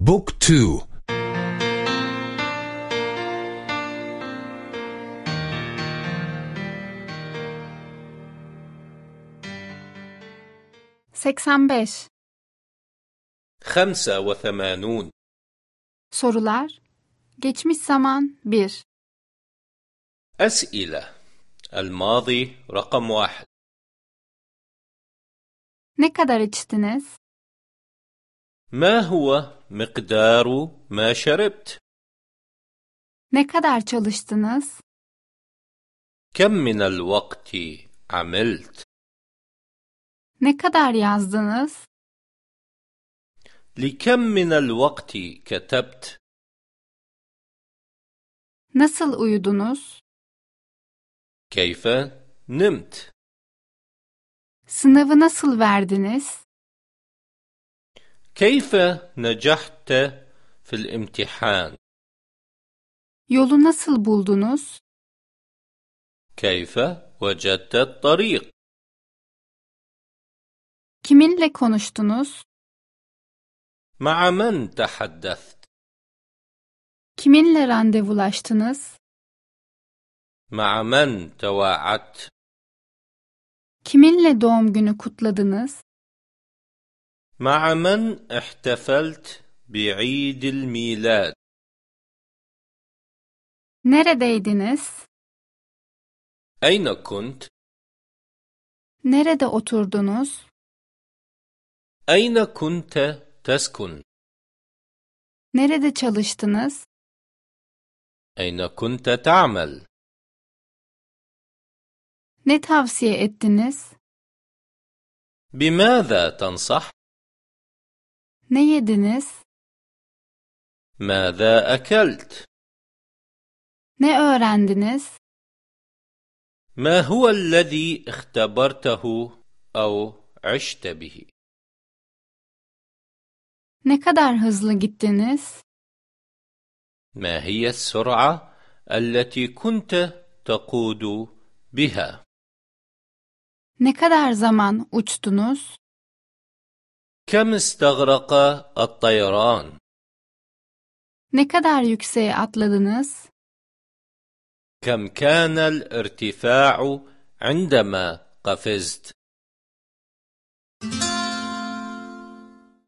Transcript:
بوك تو seksen beş خمسة وثمانون Sorular Geçmiş zaman 1 أسئلة الماضي رقم واحد Ne kadar içtiniz? ما هو مقدار ما شربت؟ Ne kadar çalıştınız? كم من الوقت عملت؟ Ne kadar yazdınız? لكم من الوقت كتبت؟ Nasıl uyudunuz? كيف نمت؟ Sınavı nasıl verdiniz? كيف نجحت في الامتحان؟ Yolu nasıl buldunuz? كيف وجدت الطريق؟ Kiminle konuştunuz? مع من تحدثت؟ Kiminle randevulaştınız? مع من تواعدت؟ Kiminle doğum günü kutladınız? مع من احتفلت بعيد الميلاد؟ Neredeydiniz? أين كنت؟ Nerede oturdunuz? أين كنت تسكن؟ Nerede çalıştınız? أين كنت تعمل؟ Ne tavsiye ettiniz? بماذا تنصح؟ Ne yediniz? ماذا أكلت؟ Ne öğrendiniz? ما هو الذي اختبرته أو عشت به؟ Ne kadar hızlı gittiniz? ما هي السرعة التي كنت تقود بها؟ Ne kadar zaman uçtunuz? كم استغرق الطيران؟ Ne kadar yükseğe atladınız? كم كان الارتفاع عندما قفزت؟